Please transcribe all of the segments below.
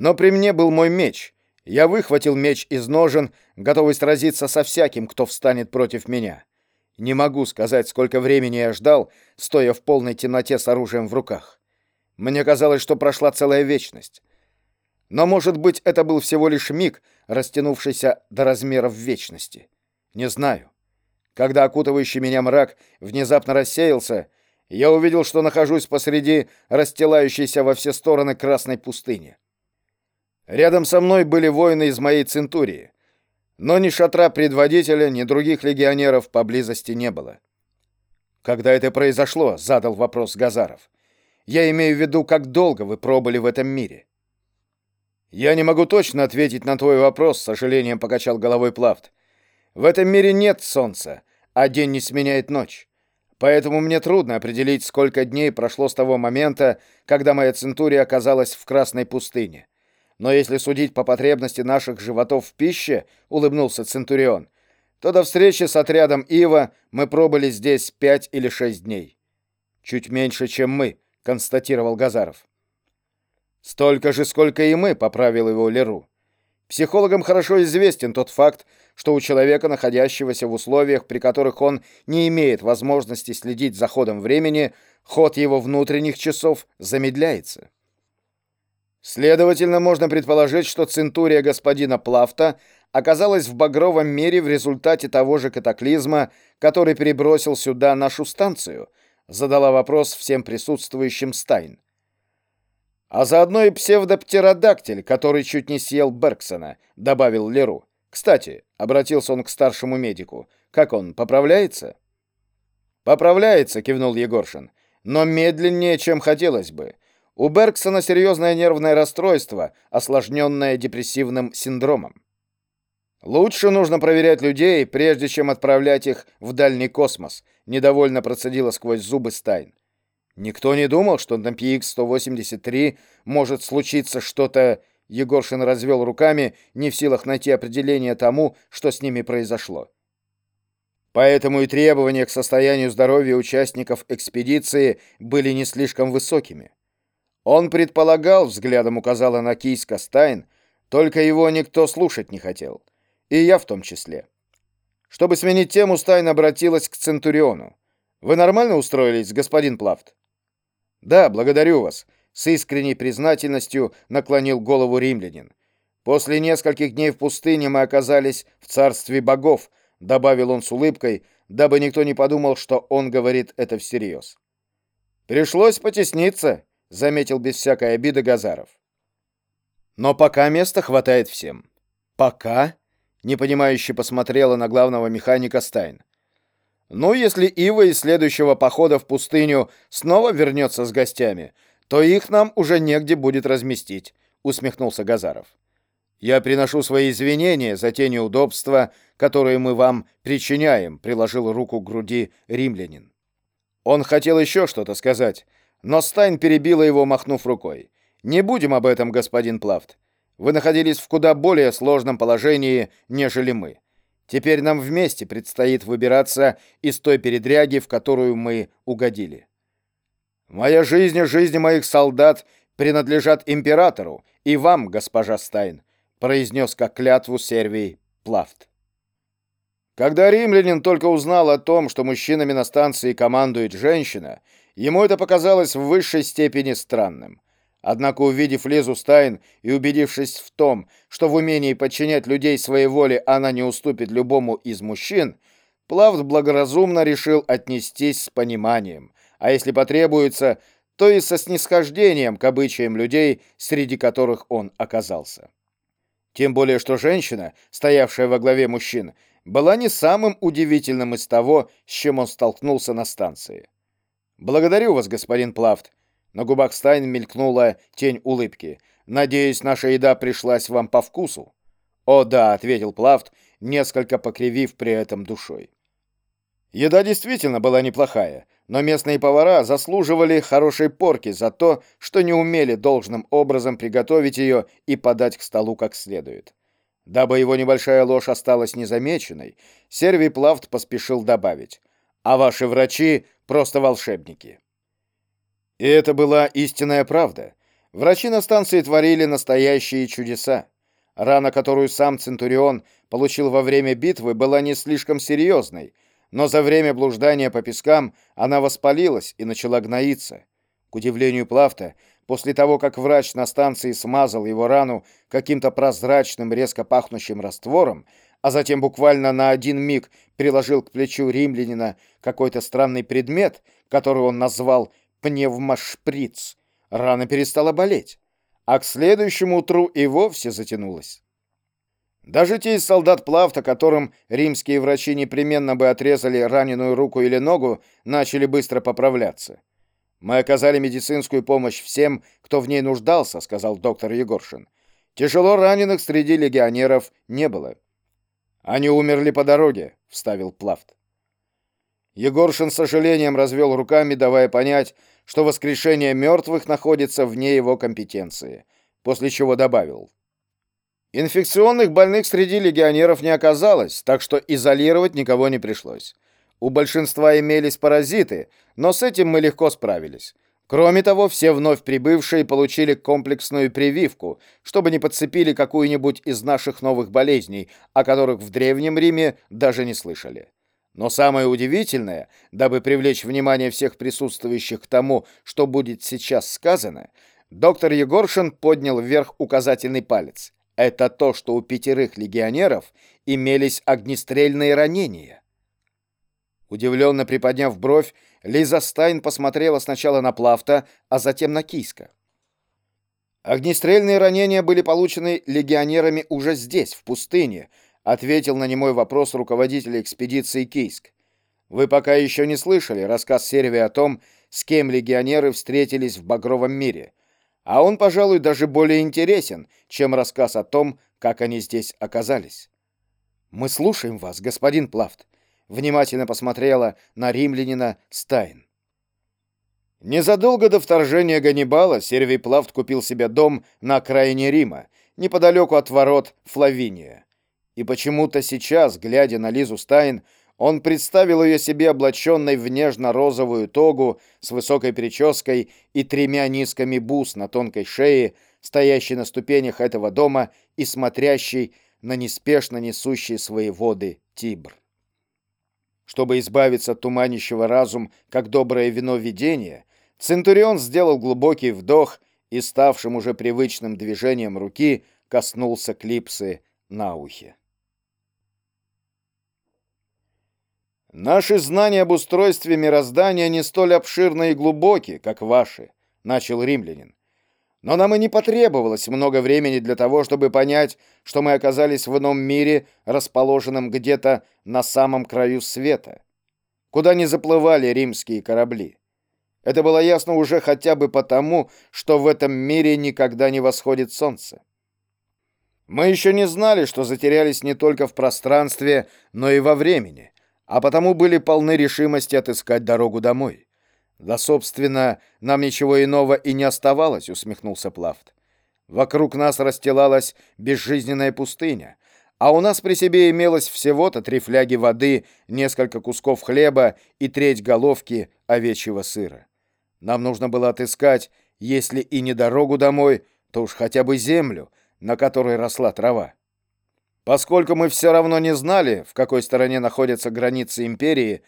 Но при мне был мой меч. Я выхватил меч из ножен, готовый сразиться со всяким, кто встанет против меня. Не могу сказать, сколько времени я ждал, стоя в полной темноте с оружием в руках. Мне казалось, что прошла целая вечность. Но, может быть, это был всего лишь миг, растянувшийся до размеров вечности. Не знаю. Когда окутывающий меня мрак внезапно рассеялся, я увидел, что нахожусь посреди расстилающейся во все стороны красной пустыни. Рядом со мной были воины из моей центурии, но ни шатра предводителя, ни других легионеров поблизости не было. «Когда это произошло?» — задал вопрос Газаров. «Я имею в виду, как долго вы пробыли в этом мире?» «Я не могу точно ответить на твой вопрос», — с сожалением покачал головой Плафт. «В этом мире нет солнца, а день не сменяет ночь. Поэтому мне трудно определить, сколько дней прошло с того момента, когда моя центурия оказалась в Красной пустыне. Но если судить по потребности наших животов в пище, улыбнулся Центурион, то до встречи с отрядом Ива мы пробыли здесь пять или шесть дней. Чуть меньше, чем мы, констатировал Газаров. Столько же, сколько и мы, поправил его Леру. Психологам хорошо известен тот факт, что у человека, находящегося в условиях, при которых он не имеет возможности следить за ходом времени, ход его внутренних часов замедляется. Следовательно, можно предположить, что центурия господина Плафта оказалась в багровом мире в результате того же катаклизма, который перебросил сюда нашу станцию, задала вопрос всем присутствующим Стайн. А заодно и псевдоптеродактиль, который чуть не съел Бергсона, добавил Леру. Кстати, обратился он к старшему медику. Как он, поправляется? Поправляется, кивнул Егоршин, но медленнее, чем хотелось бы. У Бергсона серьезное нервное расстройство, осложненное депрессивным синдромом. Лучше нужно проверять людей, прежде чем отправлять их в дальний космос, недовольно процедила сквозь зубы Стайн. Никто не думал, что на PX-183 может случиться что-то... Егоршин развел руками, не в силах найти определение тому, что с ними произошло. Поэтому и требования к состоянию здоровья участников экспедиции были не слишком высокими. Он предполагал, взглядом указала на Кийска Стайн, только его никто слушать не хотел. И я в том числе. Чтобы сменить тему, Стайн обратилась к Центуриону. «Вы нормально устроились, господин Плафт?» «Да, благодарю вас», — с искренней признательностью наклонил голову римлянин. «После нескольких дней в пустыне мы оказались в царстве богов», — добавил он с улыбкой, дабы никто не подумал, что он говорит это всерьез. «Пришлось потесниться», — заметил без всякой обиды Газаров. «Но пока места хватает всем». «Пока?» — непонимающе посмотрела на главного механика Стайн. Ну, если Ива из следующего похода в пустыню снова вернется с гостями, то их нам уже негде будет разместить, усмехнулся Газаров. Я приношу свои извинения за те неудобства, которые мы вам причиняем, приложил руку к груди римлянин. Он хотел еще что-то сказать, но Стайн перебила его, махнув рукой. Не будем об этом, господин Плафт. Вы находились в куда более сложном положении, нежели мы. Теперь нам вместе предстоит выбираться из той передряги, в которую мы угодили. Моя жизнь и жизни моих солдат принадлежат императору и вам, госпожа Стайн, произнес как клятву Сервий Плафт. Когда римлянин только узнал о том, что мужчинами на станции командует женщина, ему это показалось в высшей степени странным. Однако, увидев Лизу Стайн и убедившись в том, что в умении подчинять людей своей воле она не уступит любому из мужчин, Плавт благоразумно решил отнестись с пониманием, а если потребуется, то и со снисхождением к обычаям людей, среди которых он оказался. Тем более, что женщина, стоявшая во главе мужчин, была не самым удивительным из того, с чем он столкнулся на станции. «Благодарю вас, господин Плавт», на губах Стайн мелькнула тень улыбки. «Надеюсь, наша еда пришлась вам по вкусу?» «О да», — ответил Плафт, несколько покривив при этом душой. Еда действительно была неплохая, но местные повара заслуживали хорошей порки за то, что не умели должным образом приготовить ее и подать к столу как следует. Дабы его небольшая ложь осталась незамеченной, Сервий Плафт поспешил добавить, «А ваши врачи просто волшебники». И это была истинная правда. Врачи на станции творили настоящие чудеса. Рана, которую сам Центурион получил во время битвы, была не слишком серьезной, но за время блуждания по пескам она воспалилась и начала гноиться. К удивлению Плафта, после того, как врач на станции смазал его рану каким-то прозрачным, резко пахнущим раствором, а затем буквально на один миг приложил к плечу римлянина какой-то странный предмет, который он назвал пневмошприц, рана перестала болеть, а к следующему утру и вовсе затянулась. Даже те из солдат Плавта, которым римские врачи непременно бы отрезали раненую руку или ногу, начали быстро поправляться. «Мы оказали медицинскую помощь всем, кто в ней нуждался», — сказал доктор Егоршин. «Тяжело раненых среди легионеров не было». «Они умерли по дороге», — вставил Плафт. Егоршин с сожалением развел руками, давая понять, что воскрешение мертвых находится вне его компетенции, после чего добавил. Инфекционных больных среди легионеров не оказалось, так что изолировать никого не пришлось. У большинства имелись паразиты, но с этим мы легко справились. Кроме того, все вновь прибывшие получили комплексную прививку, чтобы не подцепили какую-нибудь из наших новых болезней, о которых в Древнем Риме даже не слышали. Но самое удивительное, дабы привлечь внимание всех присутствующих к тому, что будет сейчас сказано, доктор Егоршин поднял вверх указательный палец. Это то, что у пятерых легионеров имелись огнестрельные ранения. Удивленно приподняв бровь, Лиза Стайн посмотрела сначала на Плафта, а затем на Кийска. «Огнестрельные ранения были получены легионерами уже здесь, в пустыне», ответил на немой вопрос руководителя экспедиции Кийск. «Вы пока еще не слышали рассказ Сервии о том, с кем легионеры встретились в Багровом мире. А он, пожалуй, даже более интересен, чем рассказ о том, как они здесь оказались». «Мы слушаем вас, господин Плафт», внимательно посмотрела на римлянина Стайн. Незадолго до вторжения Ганнибала Сервий Плафт купил себе дом на окраине Рима, неподалеку от ворот Флавиния. И почему-то сейчас, глядя на Лизу Стайн, он представил ее себе облаченной в нежно-розовую тогу с высокой прической и тремя низкими бус на тонкой шее, стоящей на ступенях этого дома и смотрящей на неспешно несущие свои воды Тибр. Чтобы избавиться от туманящего разум, как доброе вино видения, Центурион сделал глубокий вдох и, ставшим уже привычным движением руки, коснулся клипсы на ухе. «Наши знания об устройстве мироздания не столь обширны и глубоки, как ваши», — начал римлянин. Но нам и не потребовалось много времени для того, чтобы понять, что мы оказались в ином мире, расположенном где-то на самом краю света, куда не заплывали римские корабли. Это было ясно уже хотя бы потому, что в этом мире никогда не восходит солнце. Мы еще не знали, что затерялись не только в пространстве, но и во времени, а потому были полны решимости отыскать дорогу домой. «Да, собственно, нам ничего иного и не оставалось», — усмехнулся Плафт. «Вокруг нас расстилалась безжизненная пустыня, а у нас при себе имелось всего-то три фляги воды, несколько кусков хлеба и треть головки овечьего сыра. Нам нужно было отыскать, если и не дорогу домой, то уж хотя бы землю, на которой росла трава. Поскольку мы все равно не знали, в какой стороне находятся границы империи,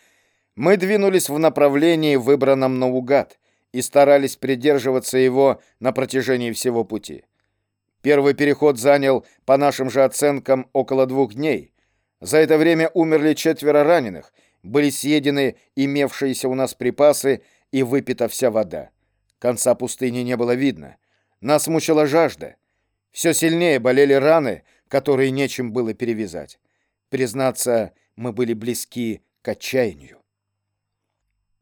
мы двинулись в направлении, выбранном наугад, и старались придерживаться его на протяжении всего пути. Первый переход занял, по нашим же оценкам, около двух дней. За это время умерли четверо раненых, были съедены имевшиеся у нас припасы и выпита вся вода. Конца пустыни не было видно. Нас мучила жажда. Все сильнее болели раны, которые нечем было перевязать. Признаться, мы были близки к отчаянию.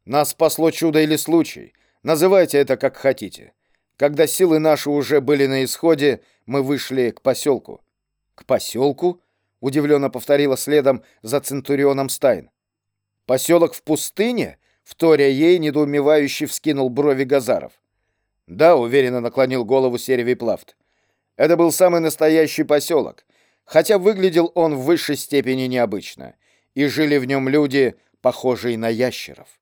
Нас спасло чудо или случай. Называйте это как хотите. Когда силы наши уже были на исходе, мы вышли к поселку. К поселку? Удивленно повторила следом за Центурионом Стайн. Поселок в пустыне? Вторя ей, недоумевающе вскинул брови Газаров. Да, уверенно наклонил голову Серевий Плафт. Это был самый настоящий поселок, хотя выглядел он в высшей степени необычно, и жили в нем люди, похожие на ящеров.